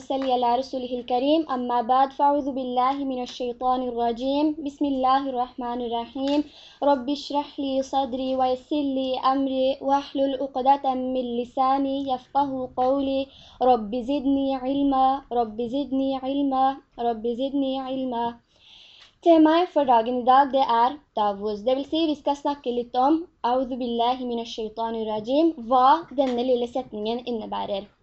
صلي على رسوله الكريم. أما بعد فأعوذ بالله من الشيطان الرجيم. بسم الله الرحمن الرحيم. رب اشرح لي صدري ويسر لي أمري واحلل عقدة من لساني يفقه قولي. رب زدني علما. رب زدني علما. رب زدني علما. Temaet for dagen i dag det er Davuz. Det vil si vi skal snakke litt om «A'udhu billahi shaitanir rajim», hva denne lille setningen innebærer.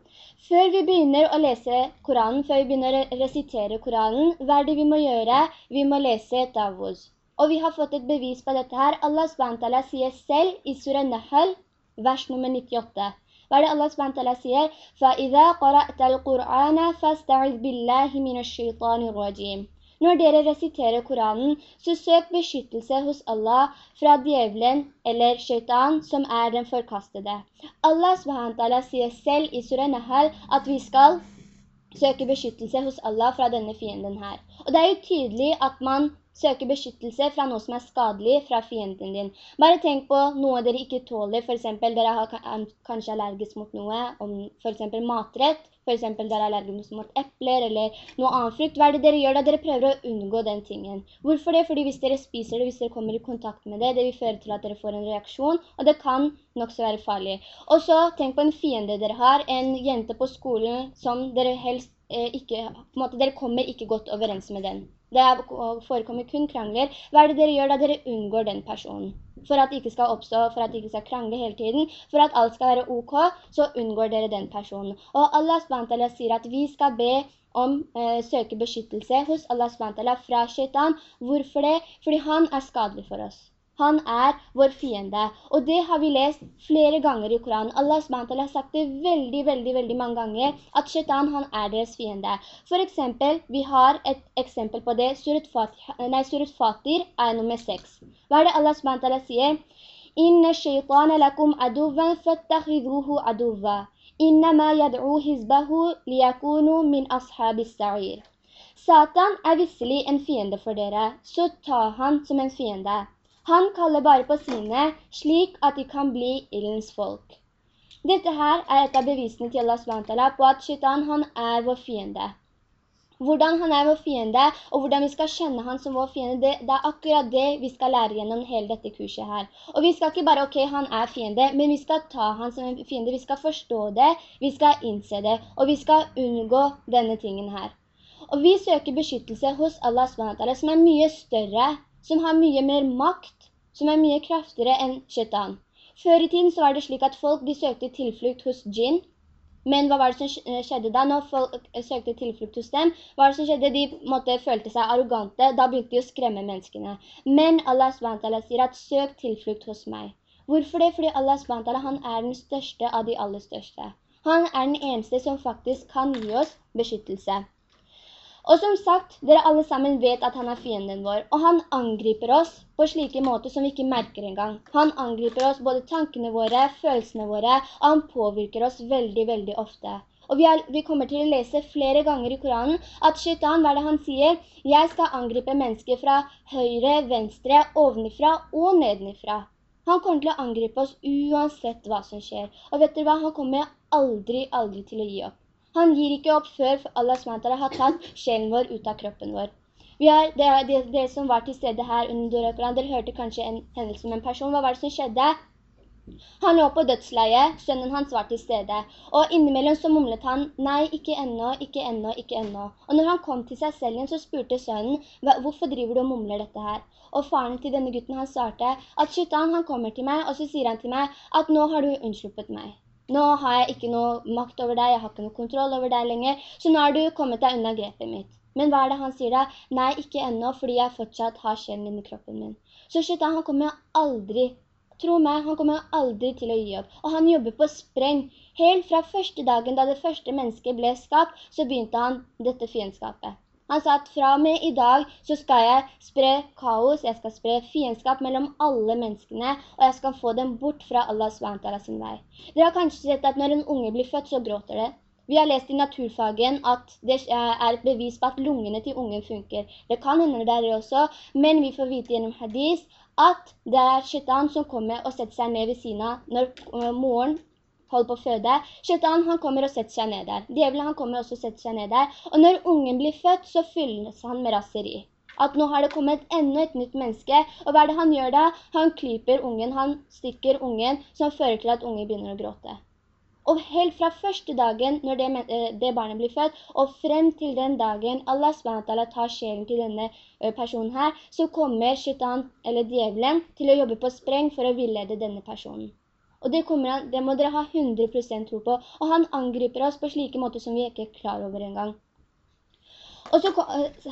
Før vi begynner å lese Koranen, før vi begynner å resitere Koranen, hva er det vi må gjøre? Vi må lese Davuz. Og vi har fått et bevis på dette her. Allah SWT sier selv i Surah Nahal, vers nummer 98. Hva er det Allah SWT sier? فَإِذَا قَرَأْتَ الْقُرْآنَ فَاسْتَعِذْ بِاللَّهِ مِنَ الشَّيْطَانِ الرَّجِيمِ når dere resiterer Koranen, så søk beskyttelse hos Allah fra djevelen eller shaitan som er den forkastede. Allah SWT sier selv i Surah Nahal at vi skal søke beskyttelse hos Allah fra denne fienden her. Og det er jo tydelig at man søker beskyttelse fra noe som er skadelig fra fienden din. Bare tenk på noe dere ikke tåler, for eksempel dere har kanskje allergisk mot noe, om for eksempel matrett, for eksempel dere er allergisk mot epler eller noe annet frukt. Hva er det dere gjør da? Dere prøver å unngå den tingen. Hvorfor det? Fordi hvis dere spiser det, hvis dere kommer i kontakt med det, det vil føre til at dere får en reaksjon, og det kan nok så være farlig. Og så tenk på en fiende dere har, en jente på skolen som dere helst eh, ikke, på en måte, dere kommer ikke godt overens med den. Det forekommer kun krangler. Hva er det dere gjør da dere unngår den personen? For at det ikke skal oppstå, for at det ikke skal krangle hele tiden, for at alt skal være ok, så unngår dere den personen. Og Allah SWT sier at vi skal be om eh, søke beskyttelse hos Allah SWT fra shaitan. Hvorfor det? Fordi han er skadelig for oss. Han er vår fiende. Og det har vi lest flere ganger i Koranen. Allah SWT har sagt det veldig, veldig, veldig mange ganger, at shaitan han er deres fiende. For eksempel, vi har et eksempel på det, Surat Fatir, nei, Surat Fatir er nummer 6. Hva er det Allah SWT sier? Inna shaitan lakum aduvan fattakhiduhu aduva. Innama yad'u hizbahu liyakunu min ashabis sa'ir. Satan er visselig en fiende for dere, så ta han som en fiende. Han kaller bare på sine, slik at de kan bli ildens folk. Dette her er et av bevisene til Allah SWT på at shaitan han er vår fiende. Hvordan han er vår fiende, og hvordan vi skal kjenne han som vår fiende, det, det, er akkurat det vi skal lære gjennom hele dette kurset her. Og vi skal ikke bare, ok, han er fiende, men vi skal ta han som en fiende, vi skal forstå det, vi skal innse det, og vi skal unngå denne tingen her. Og vi søker beskyttelse hos Allah SWT, som er mye større, som har mye mer makt, som er mye kraftigere enn shaitan. Før i tiden så var det slik at folk de søkte tilflukt hos djinn, men hva var det som eh, skjedde da? Når folk eh, søkte tilflukt hos dem, hva var det som skjedde? De måtte, følte seg arrogante, da begynte de å skremme menneskene. Men Allah SWT sier at søk tilflukt hos meg. Hvorfor det? Fordi Allah SWT han er den største av de aller største. Han er den eneste som faktisk kan gi oss beskyttelse. Og som sagt, dere alle sammen vet at han er fienden vår, og han angriper oss på slike måter som vi ikke merker engang. Han angriper oss både tankene våre, følelsene våre, og han påvirker oss veldig, veldig ofte. Og vi, er, vi, kommer til å lese flere ganger i Koranen at shaitan, hva er det han sier? Jeg skal angripe mennesker fra høyre, venstre, ovenifra og nedenifra. Han kommer til å angripe oss uansett hva som skjer. Og vet dere hva? Han kommer aldri, aldri til å gi opp. Han gir ikke opp før Allah SWT har tatt sjelen vår ut av kroppen vår. Er, det er det, det, som var til stede her under Koran. Dere hørte kanskje en hendelse med en person. Hva var det som skjedde? Han lå på dødsleie, sønnen hans var til stede. Og innimellom så mumlet han, nei, ikke ennå, ikke ennå, ikke ennå. Og når han kom til seg selv igjen, så spurte sønnen, hvorfor driver du og mumler dette her? Og faren til denne gutten han svarte at han, han kommer til meg, og så sier han til meg at nå har du unnsluppet meg. Nå har jeg ikke noe makt over deg, jeg har ikke noe kontroll over deg lenger, så nå har du kommet deg unna grepet mitt. Men hva er det han sier da? Nei, ikke ennå, fordi jeg fortsatt har sjelen din i kroppen min. Så skjøtta, han kommer aldri, tro meg, han kommer aldri til å gi opp. Og han jobber på spreng. Helt fra første dagen da det første mennesket ble skapt, så begynte han dette fiendskapet. Han sa at fra og med i dag så skal jeg spre kaos, jeg skal spre fiendskap mellom alle menneskene, og jeg skal få dem bort fra Allah SWT sin vei. Dere har kanskje sett at når en unge blir født, så gråter det. Vi har lest i naturfagen at det er et bevis på at lungene til ungen funker. Det kan hende det er også, men vi får vite gjennom hadis at det er shaitan som kommer og setter seg ned ved siden av når moren holder på å føde. Shaitan han kommer og setter seg ned der. Djevelen han kommer også og setter seg ned der. Og når ungen blir født, så fylles han med raseri. At nå har det kommet enda et nytt menneske. Og hva er det han gjør da? Han klyper ungen, han stikker ungen, som fører til at ungen begynner å gråte. Og helt fra første dagen når det, eh, det, barnet blir født, og frem til den dagen Allah SWT tar sjelen til denne eh, personen her, så kommer shaitan, eller djevelen, til å jobbe på spreng for å villede denne personen. Og det, han, det, må dere ha 100% tro på. Og han angriper oss på slike måter som vi ikke er klar over engang. Og så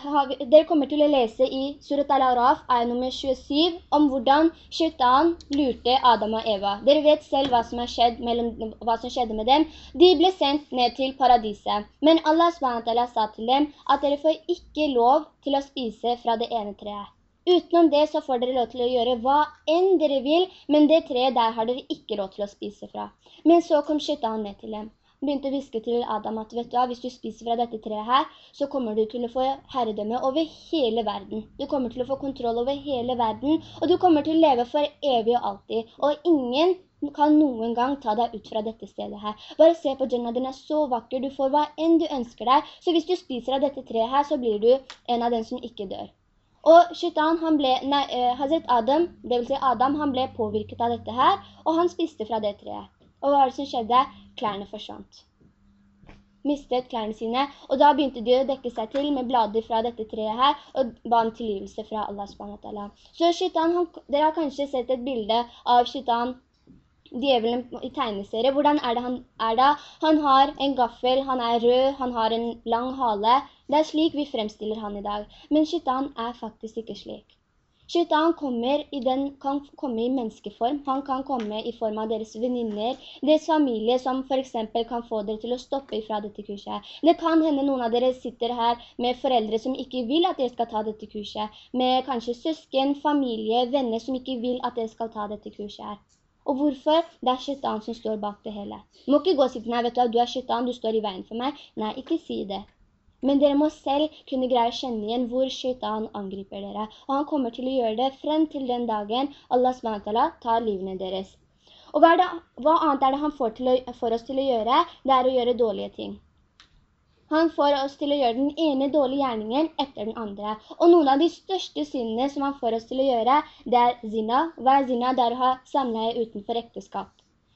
har vi, dere kommer til å lese i Surat al-Araf, ayah nummer 27, om hvordan shaitan lurte Adam og Eva. Dere vet selv hva som, mellom, hva som skjedde med dem. De ble sendt ned til paradiset. Men Allah sa til dem at dere får ikke lov til å spise fra det ene treet. Utenom det så får dere lov til å gjøre hva enn dere vil, men det treet der har dere ikke lov til å spise fra. Men så kom shaitan ned til dem. Han begynte å viske til Adam at, vet du, hvis du spiser fra dette treet her, så kommer du til å få herredømme over hele verden. Du kommer til å få kontroll over hele verden, og du kommer til å leve for evig og alltid. Og ingen kan noen gang ta deg ut fra dette stedet her. Bare se på Jenna, den er så vakker, du får hva enn du ønsker deg. Så hvis du spiser av dette treet her, så blir du en av dem som ikke dør. Og shaitan, han ble, nei, eh, Hazret Adam, det vil si Adam, han ble påvirket av dette her, og han spiste fra det treet. Og hva var det som skjedde? Klærne forsvant. Mistet klærne sine, og da begynte de å dekke seg til med blader fra dette treet her, og ba om tilgivelse fra Allah. Så shaitan, han, dere har kanskje sett et bilde av shaitan djevelen i tegneserie. Hvordan er det han er da? Han har en gaffel, han er rød, han har en lang hale. Det er slik vi fremstiller han i dag. Men shaitan er faktisk ikke slik. Shaitan kan komme i menneskeform. Han kan komme i form av deres veninner, deres familie som for eksempel kan få dere til å stoppe ifra dette kurset. Det kan hende noen av dere sitter her med foreldre som ikke vil at dere skal ta dette kurset. Med kanskje søsken, familie, venner som ikke vil at dere skal ta dette kurset her. Og hvorfor? Det er shaitan som står bak det hele. Du må ikke gå og si nei, vet du, du er shaitan, du står i veien for meg. Nei, ikke si det. Men dere må selv kunne greie å kjenne igjen hvor shaitan angriper dere. Og han kommer til å gjøre det frem til den dagen Allah SWT tar livene deres. Og hva, det, hva annet er det han får, å, får oss til å gjøre? Det er å gjøre dårlige ting. Han får oss til å gjøre den ene dårlige gjerningen etter den andre. Og noen av de største syndene som han får oss til å gjøre, det er zina. Hva er zina? Det er å ha samleie utenfor ekteskap.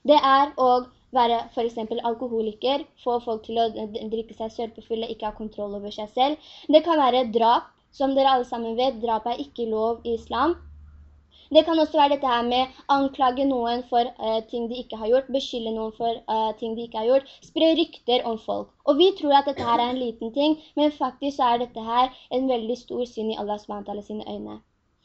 Det er å være for eksempel alkoholiker, få folk til å drikke seg sørpefulle, ikke ha kontroll over seg selv. Det kan være drap, som dere alle sammen vet, drap er ikke lov i islam. Det kan også være dette her med anklage noen for uh, ting de ikke har gjort, beskylde noen for uh, ting de ikke har gjort, spre rykter om folk. Og vi tror at dette her er en liten ting, men faktisk er dette her en veldig stor synd i Allah SWT sine øyne.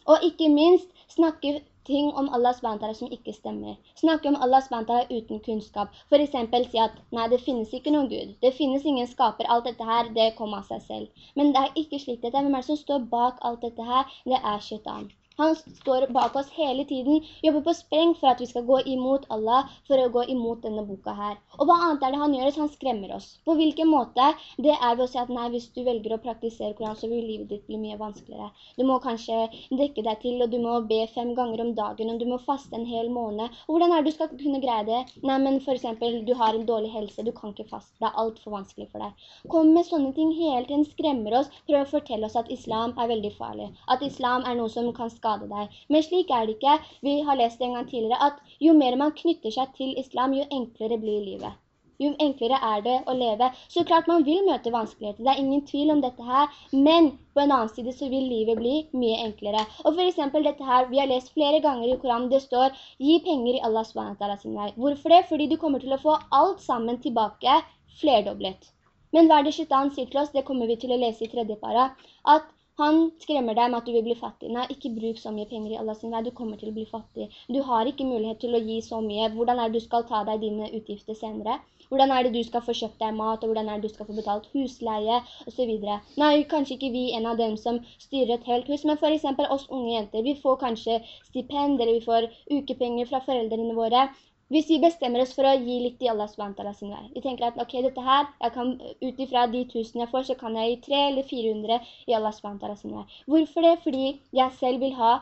Og ikke minst snakke ting om Allah SWT som ikke stemmer. Snakke om Allah SWT uten kunnskap. For eksempel si at, nei, det finnes ikke noen Gud. Det finnes ingen skaper. Alt dette her, det kommer av seg selv. Men det er ikke slik dette. Hvem er det som står bak alt dette her? Det er shaitan. Han står bak oss hele tiden, jobber på spreng for at vi skal gå imot Allah, for å gå imot denne boka her. Og hva annet er det han gjør? Han skremmer oss. På hvilken måte? Det er ved å si at nei, hvis du velger å praktisere Koran, så vil livet ditt bli mye vanskeligere. Du må kanskje dekke deg til, og du må be fem ganger om dagen, og du må faste en hel måned. Og hvordan er det du skal kunne greie det? Nei, men for eksempel, du har en dårlig helse, du kan ikke faste. Det er alt for vanskelig for deg. Kom med sånne ting hele tiden, skremmer oss, prøv å fortelle oss at islam er veldig farlig. At islam er noe som kan skade skade deg. Men slik er det ikke. Vi har lest en gang tidligere at jo mer man knytter seg til islam, jo enklere blir livet. Jo enklere er det å leve. Så klart man vil møte vanskeligheter, det er ingen tvil om dette her, men på en annen side så vil livet bli mye enklere. Og for eksempel dette her, vi har lest flere ganger i Koranen, det står, gi penger i Allah SWT sin vei. Hvorfor det? Fordi du kommer til å få alt sammen tilbake flerdoblet. Men hva er det Shaitan sier til oss? Det kommer vi til å lese i tredje para. At han skremmer deg med at du vil bli fattig. Nei, ikke bruk så mye penger i Allahs vei, du kommer til å bli fattig. Du har ikke mulighet til å gi så mye. Hvordan er det du skal ta deg dine utgifter senere? Hvordan er det du skal få kjøpt deg mat, og hvordan er det du skal få betalt husleie, og så videre. Nei, kanskje ikke vi en av dem som styrer et helt hus, men for eksempel oss unge jenter, vi får kanskje stipend, eller vi får ukepenger fra foreldrene våre, hvis vi bestemmer oss for å gi litt i Allah SWT sin vei. Vi tenker at, ok, dette her, kan, ut de tusen jeg får, så kan jeg gi tre eller 400 i Allah SWT sin vei. Hvorfor det? Fordi jeg selv vil ha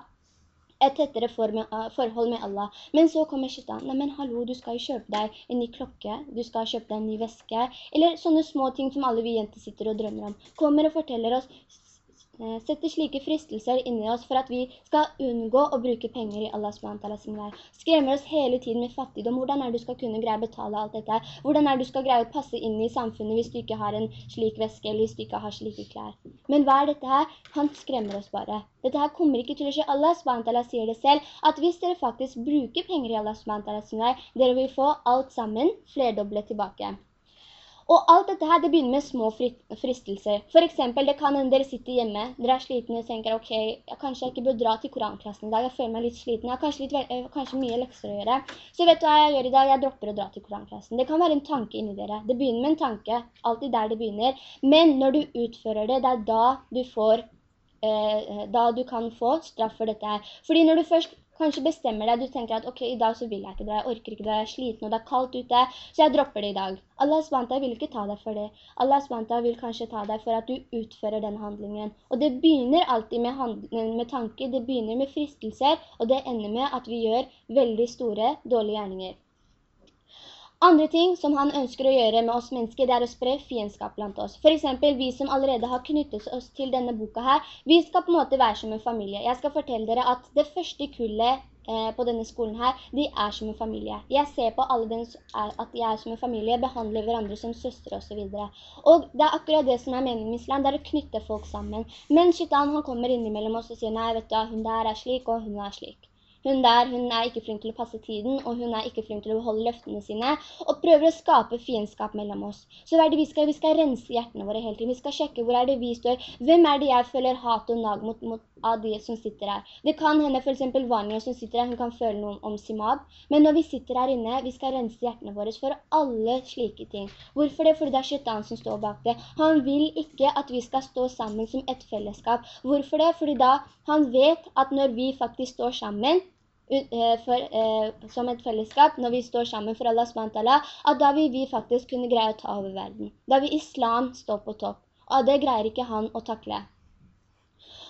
et tettere forhold med Allah. Men så kommer shaitan. Nei, men hallo, du skal jo kjøpe deg en ny klokke, du skal kjøpe deg en ny veske, eller sånne små ting som alle vi jenter sitter og drømmer om. Kommer og forteller oss, Eh, setter slike fristelser inni oss for at vi skal unngå å bruke penger i Allah SWT sin vei. Skremmer oss hele tiden med fattigdom. Hvordan er det du skal kunne greie å betale alt dette? Hvordan er det du skal greie å passe inn i samfunnet hvis du ikke har en slik veske, eller hvis du ikke har slike klær? Men hva er dette her? Han skremmer oss bare. Dette her kommer ikke til å skje. Allah SWT sier det selv, at hvis dere faktisk bruker penger i Allah SWT sin vei, dere vil få alt sammen flerdoblet tilbake. Og alt dette her, det begynner med små fristelser. For eksempel, det kan hende dere sitter hjemme, dere er slitne og tenker, ok, jeg kanskje jeg ikke bør dra til koranklassen i dag, jeg føler meg litt sliten, jeg har kanskje, litt, eh, kanskje mye lekser å gjøre. Så vet du hva jeg gjør i dag? Jeg dropper å dra til koranklassen. Det kan være en tanke inni dere. Det begynner med en tanke, alltid der det begynner. Men når du utfører det, det er da du får eh, da du kan få straff for dette her. Fordi når du først Kanskje bestemmer deg, du tenker at ok, i dag så vil jeg ikke det, jeg orker ikke det, jeg er sliten og det er kaldt ute, så jeg dropper det i dag. Allah SWT vil ikke ta deg for det. Allah SWT vil kanskje ta deg for at du utfører den handlingen. Og det begynner alltid med, med tanke, det begynner med fristelser, og det ender med at vi gjør veldig store, dårlige gjerninger. Andre ting som han ønsker å gjøre med oss mennesker, det er å spre fiendskap blant oss. For eksempel, vi som allerede har knyttet oss til denne boka her, vi skal på en måte være som en familie. Jeg skal fortelle dere at det første kullet eh, på denne skolen her, de er som en familie. Jeg ser på alle den, at de er som en familie, behandler hverandre som søstre og så videre. Og det er akkurat det som er meningen med islam, det er å knytte folk sammen. Men shaitan, han kommer innimellom oss og sier, nei, vet du, hun der er slik, og hun er slik. Hun der, hun er ikke flink til å passe tiden, og hun er ikke flink til å beholde løftene sine, og prøver å skape fiendskap mellom oss. Så hva er det vi skal? Vi skal rense hjertene våre hele tiden. Vi skal sjekke hvor er det vi står. Hvem er det jeg føler hat og nag mot, mot av de som sitter her? Det kan hende for eksempel Vanya som sitter her, hun kan føle noe om Simab. Men når vi sitter her inne, vi skal rense hjertene våre for alle slike ting. Hvorfor det? Fordi det er Shaitan som står bak det. Han vil ikke at vi skal stå sammen som et fellesskap. Hvorfor det? Fordi da han vet at når vi faktisk står sammen, for, eh, som et fellesskap, når vi står sammen for Allah SWT, at da vil vi faktisk kunne greie å ta over verden. Da vil islam stå på topp, og det greier ikke han å takle.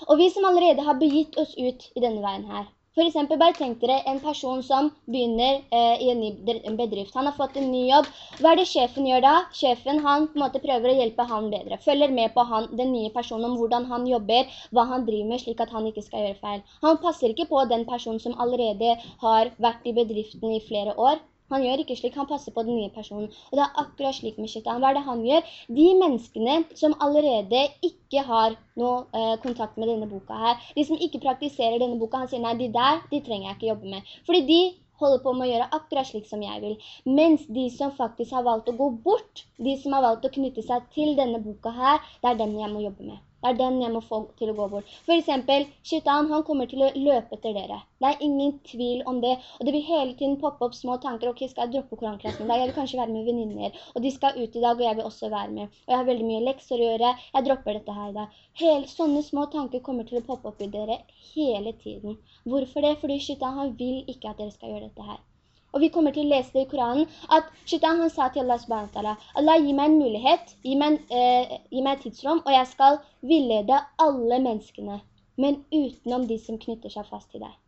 Og vi som allerede har begitt oss ut i denne veien her, for eksempel, bare tenk dere en person som begynner eh, i en ny bedrift. Han har fått en ny jobb. Hva er det sjefen gjør da? Sjefen, han på en måte prøver å hjelpe han bedre. Følger med på han, den nye personen om hvordan han jobber, hva han driver med, slik at han ikke skal gjøre feil. Han passer ikke på den personen som allerede har vært i bedriften i flere år. Han gjør ikke slik, han passer på den nye personen. Og det er akkurat slik med shaitan. Hva er det han gjør? De menneskene som allerede ikke har noe eh, kontakt med denne boka her, de som ikke praktiserer denne boka, han sier nei, de der, de trenger jeg ikke jobbe med. Fordi de holder på med å gjøre akkurat slik som jeg vil. Mens de som faktisk har valgt å gå bort, de som har valgt å knytte seg til denne boka her, det er dem jeg må jobbe med. Det er den jeg må få til å gå bort. For eksempel, Shaitan, han kommer til å løpe etter dere. Det er ingen tvil om det. Og det vil hele tiden poppe opp små tanker. Ok, skal jeg droppe koranklassen i dag? Jeg vil kanskje være med venninner. Og de skal ut i dag, og jeg vil også være med. Og jeg har veldig mye lekser å gjøre. Jeg dropper dette her i dag. Hele, sånne små tanker kommer til å poppe opp i dere hele tiden. Hvorfor det? Fordi Shaitan, han vil ikke at dere skal gjøre dette her. Og vi kommer til å lese det i Koranen, at Shaitan han sa til Allah subhanahu Allah gi meg en mulighet, gi meg, eh, gi meg tidsrom, og jeg skal villede alle menneskene, men utenom de som knytter seg fast til deg.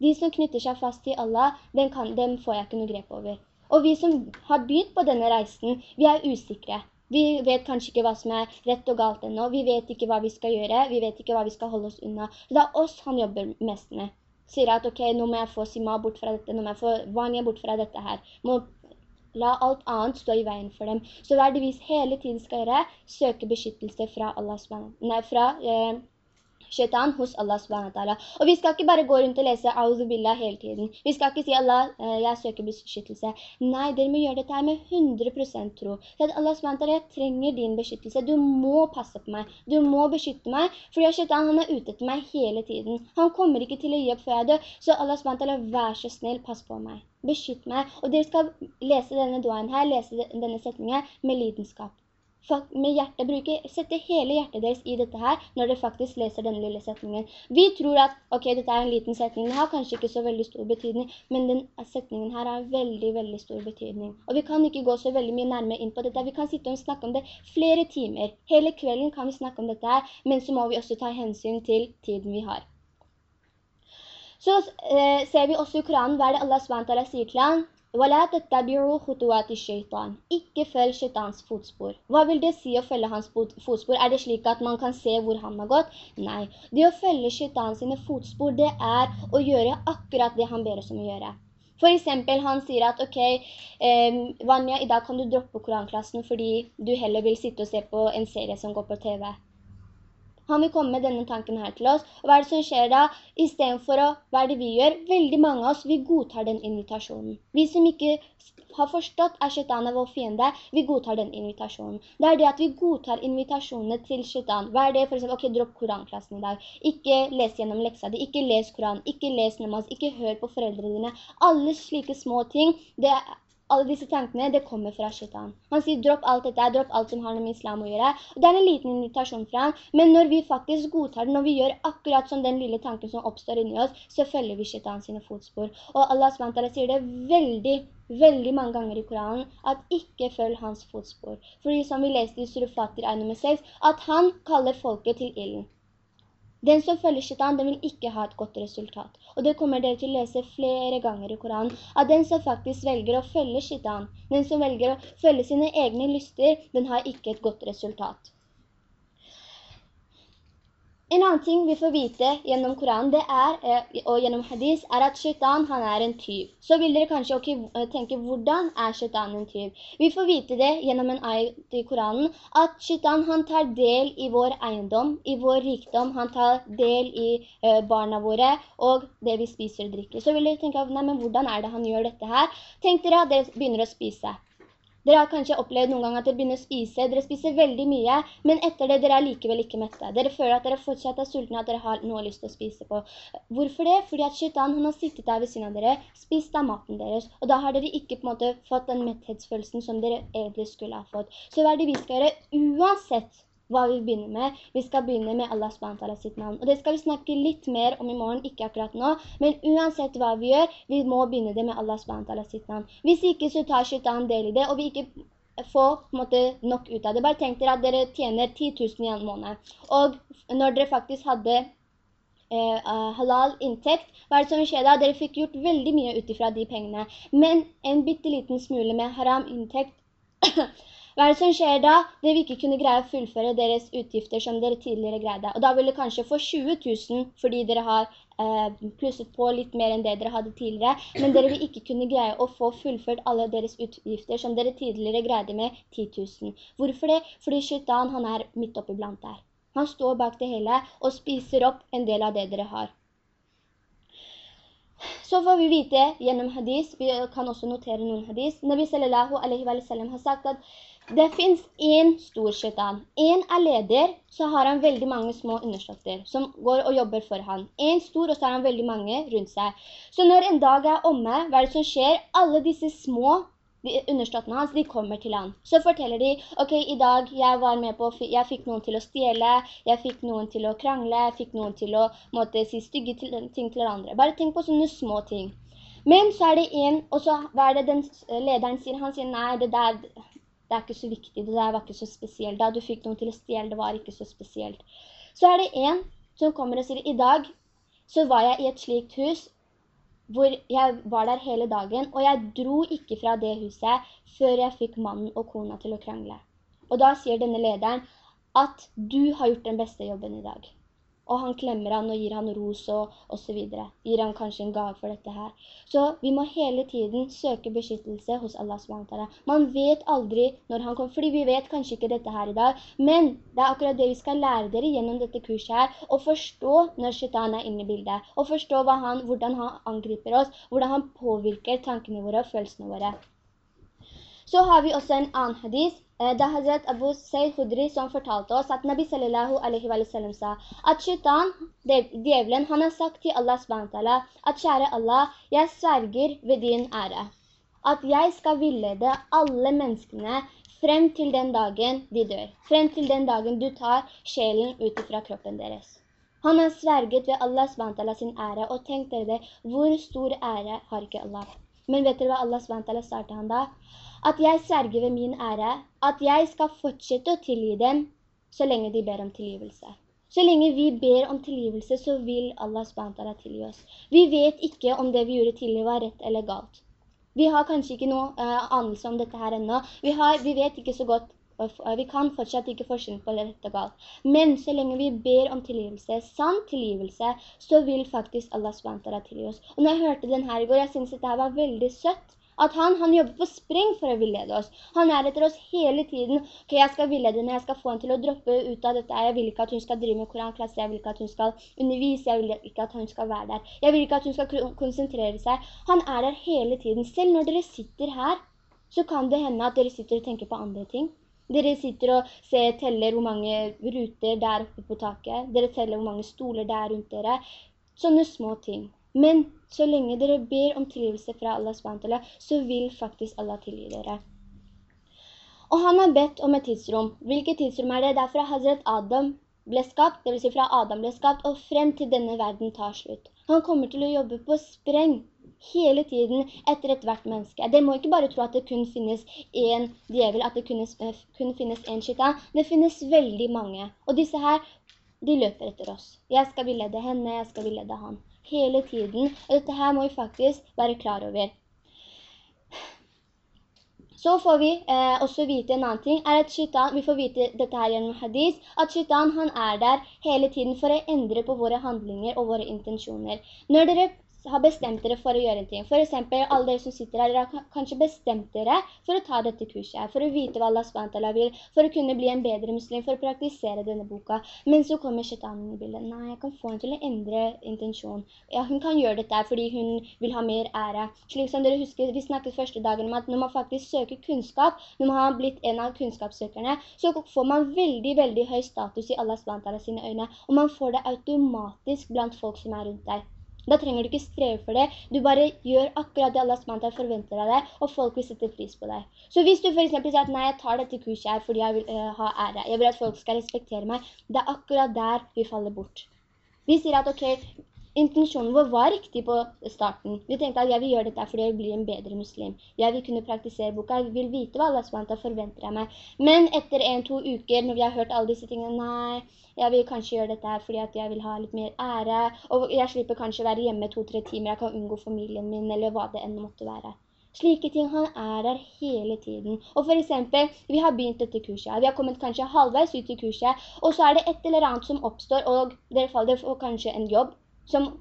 De som knytter seg fast til Allah, kan, dem får jeg ikke noe grep over. Og vi som har begynt på denne reisen, vi er usikre. Vi vet kanskje ikke hva som er rett og galt ennå. Vi vet ikke hva vi skal gjøre. Vi vet ikke hva vi skal holde oss unna. Så det er oss han jobber mest med sier at ok, nå må jeg få Sima bort fra dette, nå må jeg få Vanya bort fra dette her. Må la alt annet stå i veien for dem. Så hva er det vi hele tiden skal gjøre? Søke beskyttelse fra fra eh, shaitan hos Allah subhanahu Og vi skal ikke bare gå rundt og lese Billah hele tiden. Vi skal ikke si Allah, eh, jeg søker beskyttelse. Nei, dere må gjøre dette her med 100% tro. Så Allah subhanahu jeg trenger din beskyttelse. Du må passe på meg. Du må beskytte meg, fordi shaitan han er ute etter meg hele tiden. Han kommer ikke til å gi opp før jeg dør. Så Allah subhanahu vær så snill, pass på meg. Beskytt meg. Og dere skal lese denne duaen her, lese denne setningen med lidenskap med hjertet, bruke, sette hele hjertet deres i dette her, når dere faktisk leser denne lille setningen. Vi tror at, ok, dette er en liten setning, den har kanskje ikke så veldig stor betydning, men den setningen her har veldig, veldig stor betydning. Og vi kan ikke gå så veldig mye nærmere inn på dette, vi kan sitte og snakke om det flere timer. Hele kvelden kan vi snakke om dette her, men så må vi også ta hensyn til tiden vi har. Så eh, ser vi også i Koranen hva er det Allah SWT sier til han? Ikke følg shaitans fotspor. Hva vil det si å følge hans fotspor? Er det slik at man kan se hvor han har gått? Nei. Det å følge shaitans fotspor, det er å gjøre akkurat det han ber oss om å gjøre. For eksempel, han sier at, ok, eh, Vanya, i dag kan du droppe koranklassen fordi du heller vil sitte og se på en serie som går på TV. Han vil komme med denne tanken her til oss. Og hva er det som skjer da? I stedet for å, hva er det vi gjør? Veldig mange av oss, vi godtar den invitasjonen. Vi som ikke har forstått er shaitan er vår fiende, vi godtar den invitasjonen. Det er det at vi godtar invitasjonene til shaitan. Hva er det? For eksempel, ok, dropp koranklassen i dag. Ikke les gjennom leksa di, ikke les koran, ikke les namaz, ikke hør på foreldrene dine. Alle slike små ting, det er alle disse tankene, det kommer fra shaitan. Han sier, dropp alt dette, dropp alt som har noe med islam å gjøre. Og det er en liten invitasjon fra han, men når vi faktisk godtar det, når vi gjør akkurat som den lille tanken som oppstår inni oss, så følger vi shaitan sine fotspor. Og Allah SWT sier det veldig, veldig mange ganger i Koranen, at ikke følg hans fotspor. Fordi som vi leste i Surufatir 1 nummer 6, at han kaller folket til illen. Den som følger shaitan, den vil ikke ha et godt resultat. Og det kommer dere til å lese flere ganger i Koranen, at den som faktisk velger å følge shaitan, den som velger å følge sine egne lyster, den har ikke et godt resultat. En annen ting vi får vite gjennom Koranen er, eh, og gjennom hadis er at shaitan han er en tyv. Så vil dere kanskje okay, eh, tenke hvordan er shaitan en tyv? Vi får vite det gjennom en ayat i Koranen at shaitan han tar del i vår eiendom, i vår rikdom, han tar del i uh, barna våre og det vi spiser og drikker. Så vil dere tenke, nei, men hvordan er det han gjør dette her? Tenk dere at dere begynner å spise. Dere har kanskje opplevd noen gang at dere begynner å spise, dere spiser veldig mye, men etter det dere er likevel ikke mette. Dere føler at dere fortsatt er sultne, at dere har noe lyst til å spise på. Hvorfor det? Fordi at shaitan, han har sittet der ved siden av dere, spist av maten deres, og da har dere ikke på en måte fått den metthetsfølelsen som dere egentlig skulle ha fått. Så hva er det vi skal gjøre? Uansett hva vi begynner med. Vi skal begynne med Allah SWT sitt navn. Og det skal vi snakke litt mer om i morgen, ikke akkurat nå. Men uansett hva vi gjør, vi må begynne det med Allah SWT sitt navn. Hvis ikke så tar shaitan del i det, og vi ikke får måte, nok ut av det. Bare tenk dere at dere tjener 10 000 i en måned. Og når dere faktisk hadde eh, halal inntekt, hva er det som skjer da? Dere fikk gjort veldig mye utifra de pengene. Men en bitteliten smule med haram inntekt Hva er det som skjer da? Det vil ikke kunne greie å fullføre deres utgifter som dere tidligere greide. Og da vil dere kanskje få 20 000 fordi dere har eh, plusset på litt mer enn det dere hadde tidligere. Men dere vil ikke kunne greie å få fullført alle deres utgifter som dere tidligere greide med 10 000. Hvorfor det? Fordi shaitan han er midt oppi blant der. Han står bak det hele og spiser opp en del av det dere har. Så får vi vite gjennom hadis, vi kan også notere noen hadis, Nabi sallallahu alaihi wa sallam har sagt at det finns en stor skjøtan. En er leder, så har han veldig mange små understøtter som går og jobber for han. En stor, og så har han veldig mange rundt seg. Så når en dag er omme, hva er det som skjer? Alle disse små understøttene hans, de kommer til han. Så forteller de, ok, i dag jeg var med på, jeg fikk noen til å stjele, jeg fikk noen til å krangle, jeg fikk noen til å måtte, si stygge ting til andre. Bare tenk på sånne små ting. Men så er det en, og så hva er det den lederen sier? Han sier, nei, det der, det er ikke så viktig, det der var ikke så spesielt. Da du fikk noen til å stjele, det var ikke så spesielt. Så er det en som kommer og sier, i dag så var jeg i et slikt hus, hvor jeg var der hele dagen, og jeg dro ikke fra det huset før jeg fikk mannen og kona til å krangle. Og da sier denne lederen at du har gjort den beste jobben i dag og han klemmer han og gir han ros og, så videre. Gir han kanskje en gave for dette her. Så vi må hele tiden søke beskyttelse hos Allah SWT. Man vet aldri når han kommer, fordi vi vet kanskje ikke dette her i dag, men det er akkurat det vi skal lære dere gjennom dette kurset her, å forstå når shaitan er inne i bildet, Å forstå han, hvordan han angriper oss, hvordan han påvirker tankene våre og følelsene våre. Så har vi også en annen hadis, det er Hazret Abu Sayyid Khudri som fortalte oss at Nabi sallallahu alaihi wa sallam sa at shaitan, djevelen, han har sagt til Allah SWT at kjære Allah, jeg sverger ved din ære. At jeg skal villede alle menneskene frem til den dagen de dør. Frem til den dagen du tar sjelen ut fra kroppen deres. Han har sverget ved Allah SWT sin ære, og tenk dere det, hvor stor ære har ikke Allah? Men vet dere hva Allah SWT startet han da? at jeg sverger ved min ære, at jeg skal fortsette å tilgi dem så lenge de ber om tilgivelse. Så lenge vi ber om tilgivelse, så vil Allah SWT tilgi oss. Vi vet ikke om det vi gjorde tidligere var rett eller galt. Vi har kanskje ikke noe uh, anelse om dette her enda. Vi, har, vi vet ikke så godt, vi kan fortsatt ikke forskjell på rett og galt. Men så lenge vi ber om tilgivelse, sann tilgivelse, så vil faktisk Allah SWT tilgi oss. Og når jeg hørte den her i går, jeg synes dette var veldig søtt. At han, han jobber på spreng for å villede oss. Han er etter oss hele tiden. Ok, jeg skal villede henne, jeg skal få henne til å droppe ut av dette. Jeg vil ikke at hun skal drive med koranklasse, jeg vil ikke at hun skal undervise, jeg vil ikke at hun skal være der. Jeg vil ikke at hun skal konsentrere seg. Han er der hele tiden. Selv når dere sitter her, så kan det hende at dere sitter og tenker på andre ting. Dere sitter og ser, teller hvor mange ruter det er oppe på taket. Dere teller hvor mange stoler det er rundt dere. Sånne små ting. Men så lenge dere ber om tilgivelse fra Allah SWT, så vil faktisk Allah tilgi dere. Og han har bedt om et tidsrom. Hvilket tidsrom er det? Det er fra Hazret Adam ble skapt, det vil si fra Adam ble skapt, og frem til denne verden tar slutt. Han kommer til å jobbe på spreng hele tiden etter et hvert menneske. Det må ikke bare tro at det kun finnes en djevel, at det kun, eh, kun finnes en shaitan. Det finnes veldig mange. Og disse her, de løper etter oss. Jeg skal villede henne, jeg skal villede han hele tiden. Og dette her må vi faktisk være klar over. Så får vi eh, også vite en annen ting, er at shaitan, vi får vite dette her gjennom hadis, at shaitan han er der hele tiden for å endre på våre handlinger og våre intensjoner. Når dere har bestemt dere for å gjøre en ting. For eksempel, alle dere som sitter her, dere har kanskje bestemt dere for å ta dette kurset, for å vite hva Allah SWT vil, for å kunne bli en bedre muslim, for å praktisere denne boka. Men så kommer shetanen i bildet. Nei, jeg kan få henne til å endre intensjon. Ja, hun kan gjøre dette fordi hun vil ha mer ære. Slik som dere husker, vi snakket første dagen om at når man faktisk søker kunnskap, når man har blitt en av kunnskapssøkerne, så får man veldig, veldig høy status i Allah SWT sine øyne, og man får det automatisk blant folk som er rundt deg. Da trenger du ikke streve for det. Du bare gjør akkurat det Allah SWT forventer av deg, og folk vil sette pris på deg. Så hvis du for eksempel sier at nei, jeg tar dette kurset her fordi jeg vil uh, ha ære, jeg vil at folk skal respektere meg, det er akkurat der vi faller bort. Vi sier at ok, intensjonen vår var riktig på starten. Vi tenkte at jeg vil gjøre dette fordi jeg vil bli en bedre muslim. Jeg vil kunne praktisere boka, jeg vil vite hva Allah SWT forventer av meg. Men etter en-to uker, når vi har hørt alle disse tingene, nei, jeg vil kanskje gjøre dette her fordi jeg vil ha litt mer ære, og jeg slipper kanskje være hjemme to-tre timer, jeg kan unngå familien min, eller hva det enn måtte være. Slike ting, han er der hele tiden. Og for eksempel, vi har begynt dette kurset, vi har kommet kanskje halvveis ut i kurset, og så er det et eller annet som oppstår, og dere det får kanskje en jobb som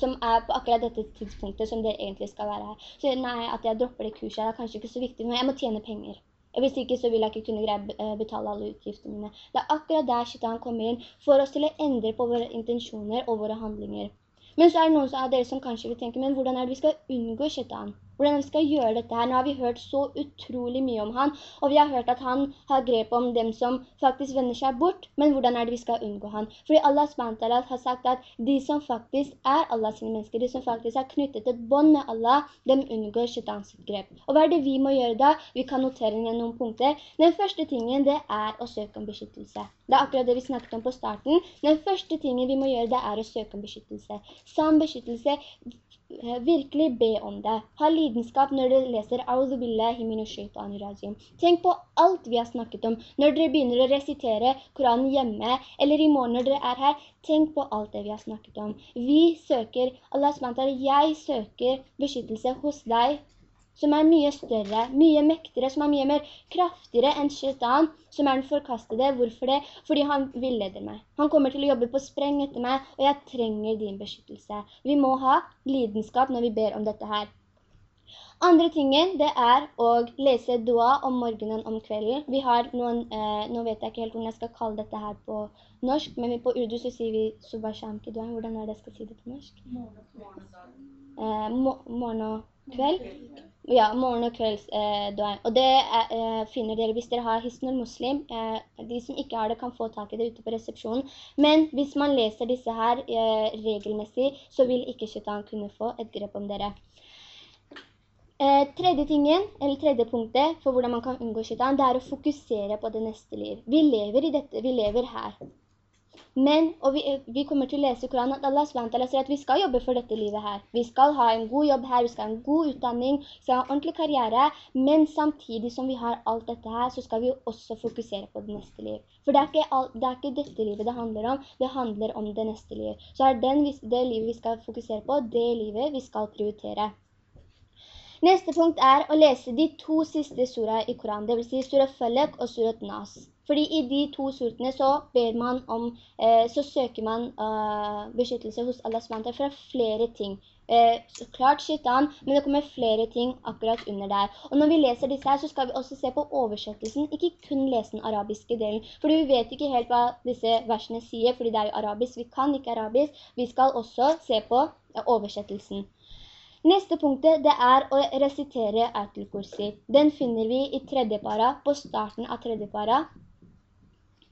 som er på akkurat dette tidspunktet som det egentlig skal være her. Så nei, at jeg dropper det kurset er kanskje ikke så viktig, men jeg må tjene penger. Hvis ikke så vil jeg ikke kunne greie eh, betale alle utgiftene mine. Det er akkurat der shaitan kommer inn for oss til å endre på våre intensjoner og våre handlinger. Men så er det noen av dere som kanskje vil tenke, men hvordan er det vi skal unngå shaitan? Hvordan vi skal gjøre dette her? Nå har vi hørt så utrolig mye om han, og vi har hørt at han har grep om dem som faktisk vender seg bort, men hvordan er det vi skal unngå han? Fordi Allah SWT har sagt at de som faktisk er Allahs mennesker, de som faktisk har knyttet et bånd med Allah, dem unngår shaitans grep. Og hva er det vi må gjøre da? Vi kan notere ned noen punkter. Den første tingen, det er å søke om beskyttelse. Det er akkurat det vi snakket om på starten. Den første tingen vi må gjøre, det er å søke om beskyttelse. Sam beskyttelse, virkelig be om det. Ha lidenskap når dere leser «A'udhu billahi rajim». Tenk på alt vi har snakket om. Når dere begynner å resitere Koranen hjemme, eller i morgen når dere er her, tenk på alt det vi har snakket om. Vi søker, Allah SWT, jeg søker beskyttelse hos deg, som er mye større, mye mektigere, som er mye mer kraftigere enn shaitan, som er den forkastede. Hvorfor det? Fordi han villeder meg. Han kommer til å jobbe på spreng etter meg, og jeg trenger din beskyttelse. Vi må ha lidenskap når vi ber om dette her. Andre tingen, det er å lese dua om morgenen om kvelden. Vi har noen, eh, nå vet jeg ikke helt hvordan jeg skal kalle dette her på norsk, men på urdu så sier vi subah sham ki dua. Hvordan er det jeg skal si det på norsk? Morgen og Eh, kveld. Ja, morgen- og kveld. Eh, og det er, eh, finner dere hvis dere har Hisnul Muslim. Eh, de som ikke har det kan få tak i det ute på resepsjonen. Men hvis man leser disse her eh, regelmessig, så vil ikke shaitan kunne få et grep om dere. Eh, tredje tingen, eller tredje punktet for hvordan man kan unngå shaitan, det er å fokusere på det neste liv. Vi lever i dette, vi lever her. Men, og vi, vi, kommer til å lese i Koranen at Allah SWT sier at vi skal jobbe for dette livet her. Vi skal ha en god jobb her, vi skal ha en god utdanning, vi skal ha en ordentlig karriere, men samtidig som vi har alt dette her, så skal vi også fokusere på det neste liv. For det er ikke, alt, det er ikke dette livet det handler om, det handler om det neste liv. Så er det det livet vi skal fokusere på, det livet vi skal prioritere. Neste punkt er å lese de to siste surah i Koranen, det vil si surah Falak og surah Nas. Fordi i de to surtene så ber man om, eh, så søker man uh, beskyttelse hos Allah SWT fra flere ting. Eh, så klart shaitan, men det kommer flere ting akkurat under der. Og når vi leser disse her, så skal vi også se på oversettelsen, ikke kun lese den arabiske delen. Fordi vi vet ikke helt hva disse versene sier, fordi det er jo arabisk. Vi kan ikke arabisk. Vi skal også se på oversettelsen. Neste punktet, det er å resitere Atul Kursi. Den finner vi i tredje para, på starten av tredje para.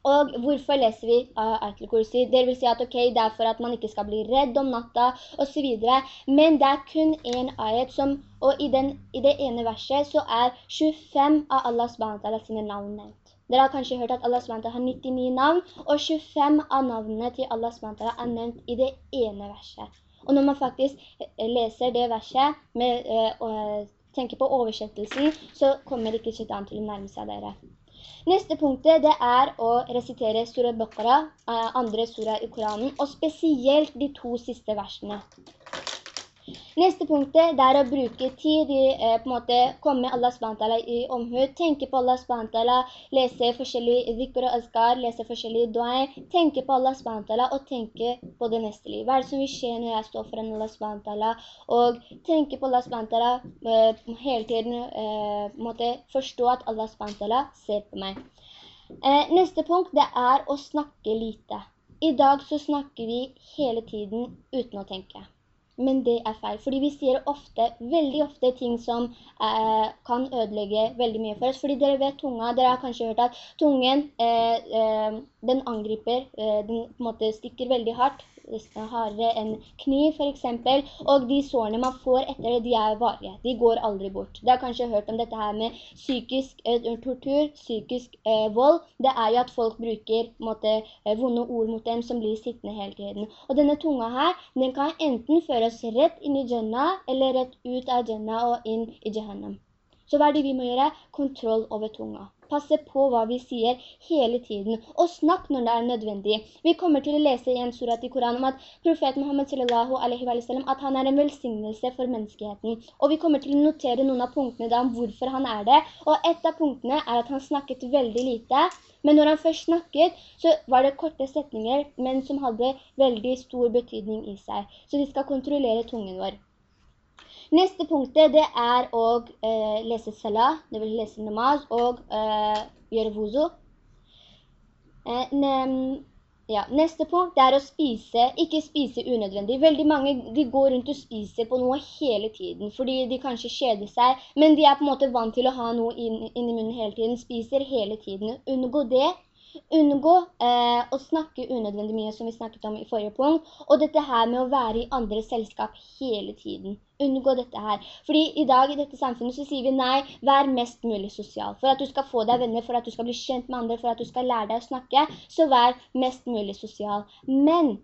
Og hvorfor leser vi Ayatul Kursi? Det vil si at ok, det er for at man ikke skal bli redd om natta, og så videre. Men det er kun en ayat som, og i, den, i det ene verset så er 25 av Allah SWT sine navn nevnt. Dere har kanskje hørt at Allah SWT har 99 navn, og 25 av navnene til Allah SWT er nevnt i det ene verset. Og når man faktisk leser det verset, med, øh, og tenker på oversettelsen, så kommer ikke shaitan til å nærme seg dere. Neste punktet det er å resitere Surah Baqara, eh, andre surah i Koranen, og spesielt de to siste versene. Neste punktet det er å bruke tid eh, på en måte komme Allah SWT i omhud, tenke på Allah SWT, lese forskjellige dhikr og azkar, lese forskjellige duaer, tenke på Allah SWT og tenke på det neste liv. Hva er det som vil skje når jeg står foran Allah SWT? Og tenke på Allah SWT eh, hele tiden, eh, måte forstå at Allah SWT ser på meg. Eh, neste punkt det er å snakke lite. I dag så snakker vi hele tiden uten å tenke men det er feil. Fordi vi sier ofte, veldig ofte ting som eh, kan ødelegge veldig mye for oss. Fordi dere vet tunga, dere har kanskje hørt at tungen, eh, eh, den angriper, eh, den på en måte stikker veldig hardt hardere enn kniv for eksempel, og de sårene man får etter det, de er varige. De går aldri bort. Det har kanskje hørt om dette her med psykisk eh, tortur, psykisk eh, vold. Det er jo at folk bruker måte, eh, vonde ord mot dem som blir sittende hele tiden. Og denne tunga her, den kan enten føre oss rett inn i Jannah, eller rett ut av Jannah og inn i Jahannam. Så hva er det vi må gjøre? Kontroll over tunga passe på hva vi sier hele tiden, og snakk når det er nødvendig. Vi kommer til å lese i en surat i Koranen om at profeten Muhammed sallallahu alaihi wa sallam, at han er en velsignelse for menneskeheten. Og vi kommer til å notere noen av punktene da om hvorfor han er det. Og et av punktene er at han snakket veldig lite, men når han først snakket, så var det korte setninger, men som hadde veldig stor betydning i seg. Så vi skal kontrollere tungen vår. Neste punktet det er å eh, lese salah, det vil lese namaz og eh, gjøre wuzu. Eh, ja. Neste punkt det er å spise, ikke spise unødvendig. Veldig mange de går rundt og spiser på noe hele tiden, fordi de kanskje kjeder seg, men de er på en måte vant til å ha noe inn, inn i munnen hele tiden, spiser hele tiden. Unngå det, Unngå eh, å snakke unødvendig mye som vi snakket om i forrige punkt, og dette her med å være i andre selskap hele tiden. Unngå dette her. Fordi i dag i dette samfunnet så sier vi nei, vær mest mulig sosial. For at du skal få deg venner, for at du skal bli kjent med andre, for at du skal lære deg å snakke, så vær mest mulig sosial. Men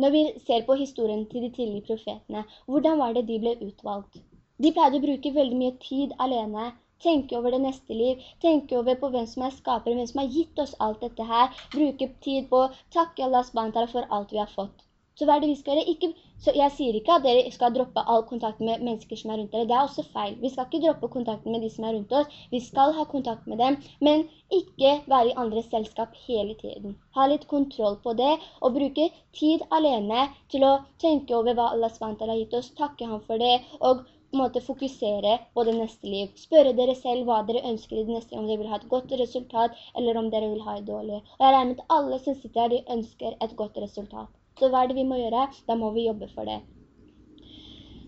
når vi ser på historien til de tidlige profetene, hvordan var det de ble utvalgt? De pleide å bruke veldig mye tid alene, tenke over det neste liv, tenke over på hvem som er skaper, hvem som har gitt oss alt dette her, bruke tid på å takke Allah for alt vi har fått. Så hva er det vi skal gjøre? Ikke, så jeg sier ikke at dere skal droppe all kontakt med mennesker som er rundt dere. Det er også feil. Vi skal ikke droppe kontakten med de som er rundt oss. Vi skal ha kontakt med dem, men ikke være i andres selskap hele tiden. Ha litt kontroll på det, og bruke tid alene til å tenke over hva Allah SWT har gitt oss, takke ham for det, og måte fokusere på det neste liv. Spørre dere selv hva dere ønsker i det neste liv, om dere vil ha et godt resultat, eller om dere vil ha et dårlig. Og jeg regner med at alle som sitter her, de ønsker et godt resultat. Så hva er det vi må gjøre? Da må vi jobbe for det.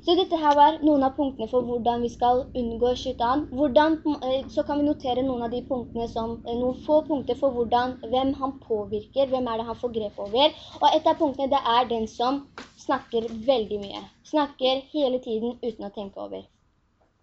Så dette her var noen av punktene for hvordan vi skal unngå skytan. Hvordan, eh, så kan vi notere noen av de punktene som, eh, noen få punkter for hvordan, hvem han påvirker, hvem er det han får grep over. Og et av punktene det er den som snakker veldig mye. Snakker hele tiden uten å tenke over.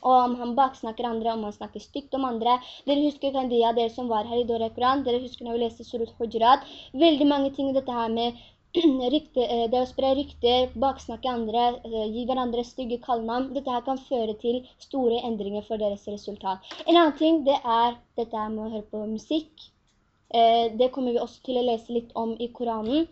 og om han baksnakker andre, om han snakker stygt om andre. Dere husker Kandia, dere som var her i Dora Koran, dere husker når vi leste Surut Hujrat. veldig mange ting dette her med rykte, eh, det å spre rykter, baksnakke andre, eh, gi hverandre stygge kallnavn, dette her kan føre til store endringer for deres resultat. En annen ting, det er dette med å høre på musikk. Eh, det kommer vi også til å lese litt om i Koranen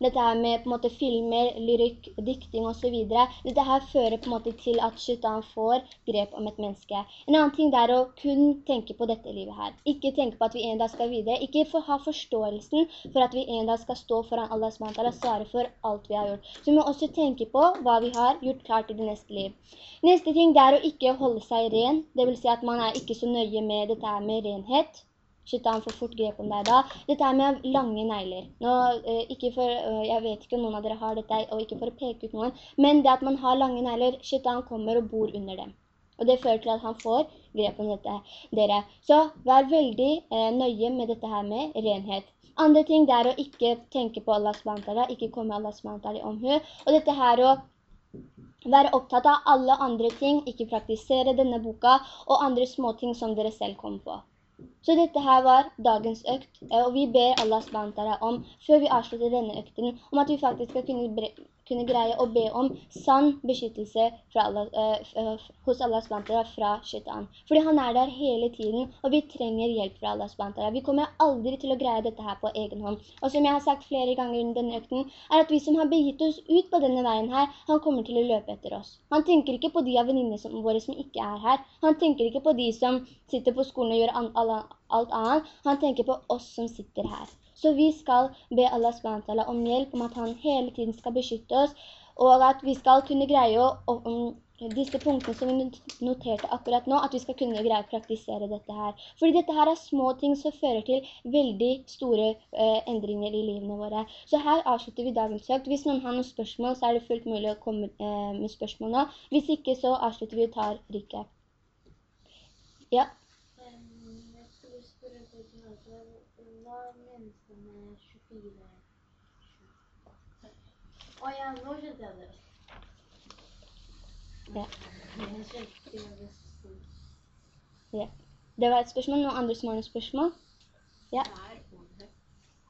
dette her med på en måte filmer, lyrikk, dikting og så videre. Dette her fører på en måte til at shaitan får grep om et menneske. En annen ting er å kun tenke på dette livet her. Ikke tenke på at vi en dag skal videre. Ikke for ha forståelsen for at vi en dag skal stå foran Allah SWT og svare for alt vi har gjort. Så vi må også tenke på hva vi har gjort klart i det neste liv. Neste ting er å ikke holde seg ren. Det vil si at man er ikke så nøye med dette her med renhet. Shaitan får fort grep om deg da. Dette er med lange negler. Nå, eh, ikke for, eh, jeg vet ikke om noen av dere har dette, og ikke for å peke ut noen, men det at man har lange negler, Shaitan kommer og bor under dem. Og det fører til at han får grep om dette, dere. Så vær veldig eh, nøye med dette her med renhet. Andre ting det er å ikke tenke på Allahs SWT, ikke komme Allahs SWT i omhu. Og dette her å være opptatt av alle andre ting, ikke praktisere denne boka, og andre små ting som dere selv kommer på. Så dette her var dagens økt, og vi ber Allah SWT om, før vi avslutter denne økten, om at vi faktisk skal kunne kunne greie å be om sann beskyttelse Allah, eh, hos Allah SWT fra shaitan. Fordi han er der hele tiden, og vi trenger hjelp fra Allah SWT. Vi kommer aldri til å greie dette her på egen hånd. Og som jeg har sagt flere ganger under denne økten, er at vi som har begitt oss ut på denne veien her, han kommer til å løpe etter oss. Han tenker ikke på de av venninnene våre som ikke er her. Han tenker ikke på de som sitter på skolen og gjør alt annet. Han tenker på oss som sitter her. Så vi skal be Allah SWT om hjelp, om at han hele tiden skal beskytte oss, og at vi skal kunne greie å, disse punktene som vi noterte akkurat nå, at vi skal kunne greie å praktisere dette her. Fordi dette her er små ting som fører til veldig store eh, endringer i livene våre. Så her avslutter vi dagens søkt. Hvis noen har noen spørsmål, så er det fullt mulig å komme eh, med spørsmål nå. Hvis ikke, så avslutter vi og tar rykket. Ja. Å ja, nå skjønte jeg det. Ja. Jeg skjønte det. ja. Det var et spørsmål. Noen andre som har noen spørsmål? Ja.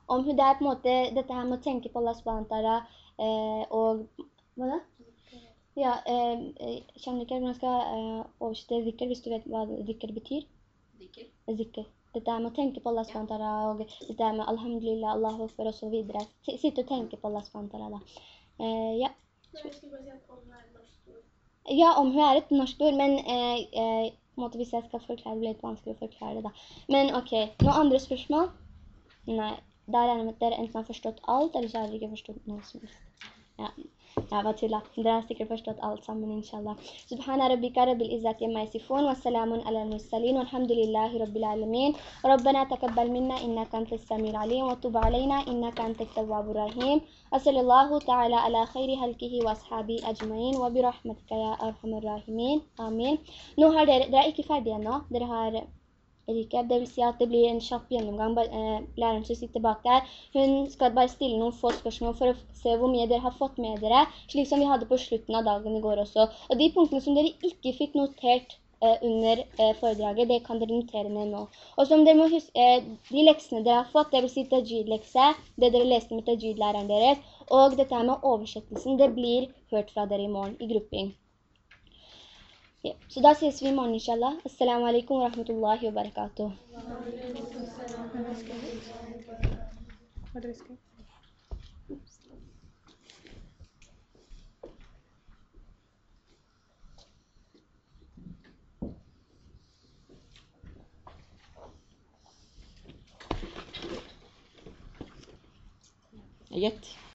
Om hun det er på en måte dette her med å tenke på Allah subhanahu eh, og hva da? Ja, eh, kjenner ikke hvordan jeg skal eh, oversette zikker, hvis du vet hva zikker betyr. Zikker? Zikr. Dette er med å tenke på Allah SWT, og dette er med alhamdulillah, Allah akbar og så videre. Sitte og tenke på Allah subhanahu Eh, ja. Nei, jeg skulle bare si at om er et norsk ord. Ja, om hun er et norsk ord, men eh, eh, måte, hvis jeg skal forklare det, blir det litt vanskelig å forklare det da. Men ok, noen andre spørsmål? Nei, da regner jeg med at dere enten har forstått alt, eller så har dere ikke forstått noe som helst. Ja. Dere har sikkert forstått alt sammen, inshallah. Subhana rabbika rabbil izzati amma yasifun, wa salamun ala al-mursalin, walhamdulillahi rabbil alamin. ربنا تقبل منا إنك أنت السميع العليم وتب علينا إنك أنت التواب الرحيم وصلى الله تعالى على خير خلقه وأصحابه أجمعين وبرحمتك يا أرحم الراحمين آمين Nå har dere, dere er ikke ferdige recap, det vil si at det blir en kjapp gjennomgang. Eh, læreren som sitter bak der, hun skal bare stille noen få spørsmål for å se hvor mye dere har fått med dere, slik som vi hadde på slutten av dagen i går også. Og de punktene som dere ikke fikk notert eh, under eh, foredraget, det kan dere notere ned nå. Og som dere må huske, de leksene dere har fått, det vil si tajid-lekse, det dere leste med tajid-læreren deres, og dette her med oversettelsen, det blir hørt fra dere i morgen i grupping. Ja. Så da ses vi i morgen, inshallah. Assalamu alaikum wa rahmatullahi wa barakatuh. Gjett.